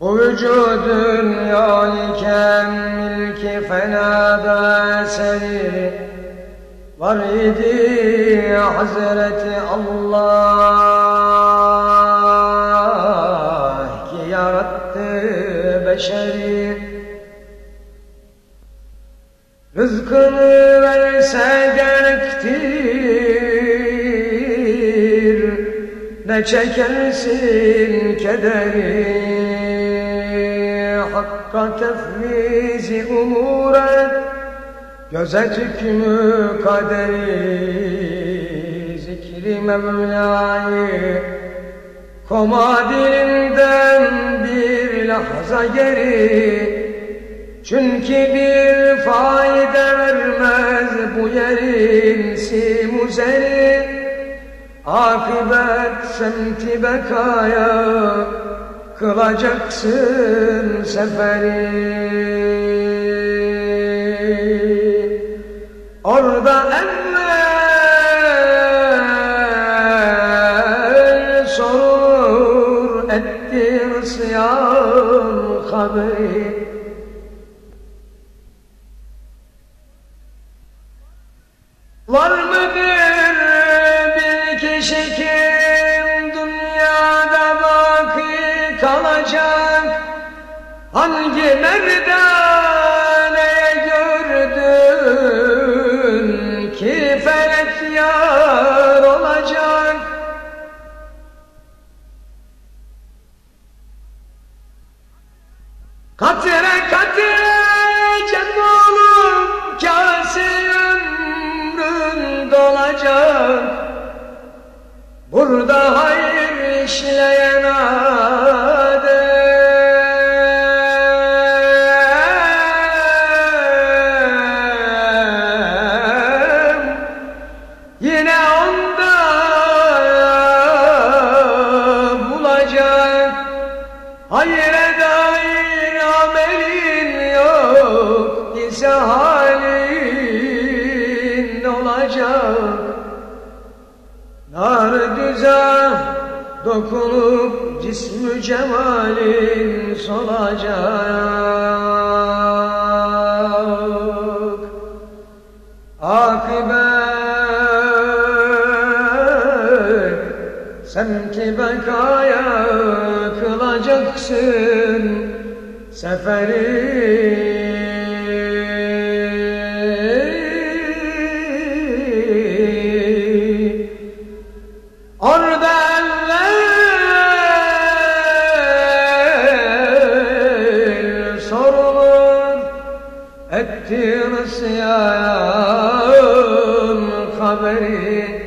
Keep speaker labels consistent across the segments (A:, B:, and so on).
A: Bu vücudun iken milki fenada eseri Var idi Hazreti Allah ki yarattı beşeri. Rızkını verse gerektir Ne çekersin kederi Hakka tefvizi umure Gözet hükmü kaderi Zikri Mevla'yı Koma dilinden bir lahza geri. Çünkü bir fayda vermez bu yerin simuzeri Akibet semti bekaya kılacaksın seferi. Orada evvel sorulur ettir haberi. Var mıdır bir kişi kim Hangi merdane gördün ki felek yar olacak? Katire katire cem olup kase ömrün dolacak Burada hayır işleyen Adem Yine onda bulacak. Hayre dair amelin yok ise halin olacak. Nar düze dokunup cismü cemalin solacak. Akibet semti bekaya kılacaksın seferi. Ettir siyam haberi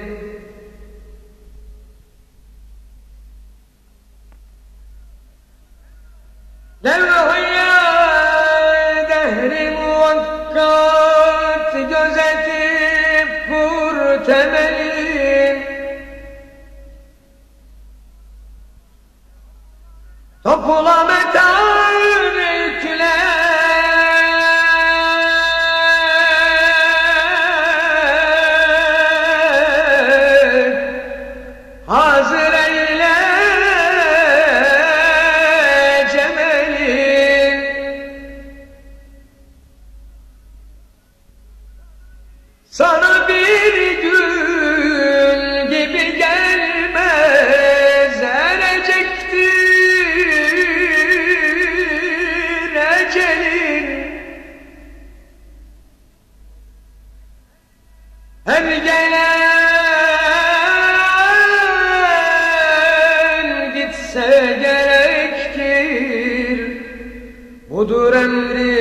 A: Budur emri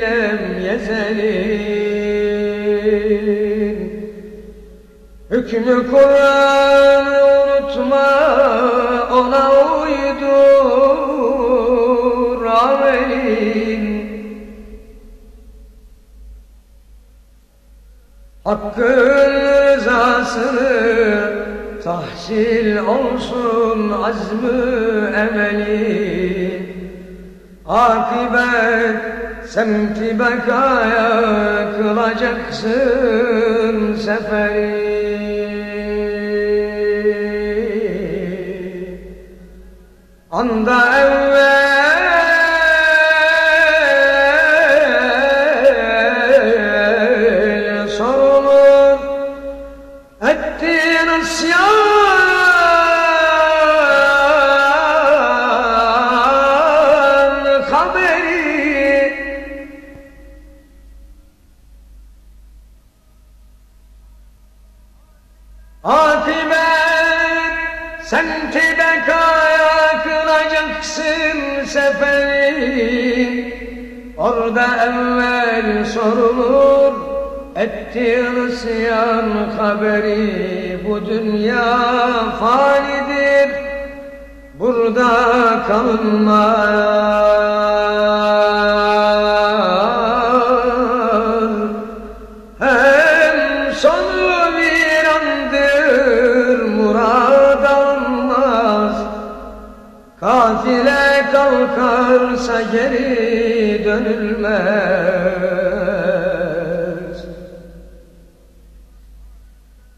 A: lem yezelin Hükmü Kur'an'ı unutma ona uydur amelin. Hakkın rızasını Tahsil olsun azmı emeli. Akibet semti bekaya kılacaksın seferi. Anda evvel isyan haberi. Akibet semti bekaya kılacaksın seferi. Orada evvel sorulur ettiğin isyan haberi Bu dünya fanidir burada kalmaz. Hem sonu bir andır murad almaz. Kafile kalkarsa geri dönülmez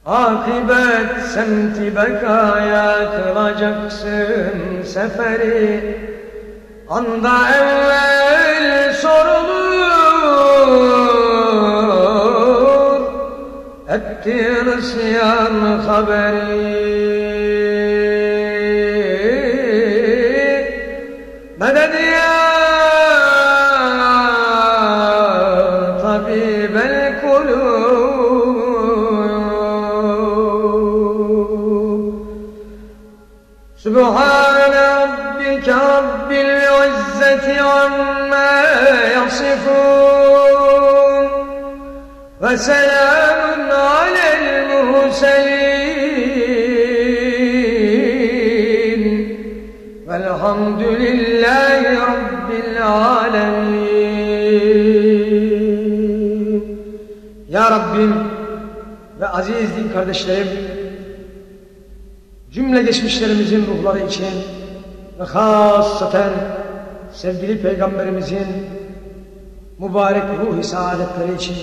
A: Akibet semti bekaya kılacaksın seferi. Anda evvel sorulur Ettiğin isyan haberi العزة عما يصفون وسلام على المرسلين والحمد لله رب العالمين Ya Rabbim ve aziz din kardeşlerim cümle geçmişlerimizin ruhları için ve hasaten sevgili peygamberimizin mübarek ruh saadetleri için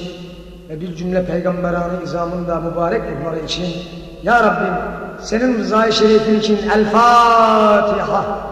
A: ve bir cümle peygamberanı izamında mübarek ruhları için Ya Rabbim senin rızayı şerifin için El Fatiha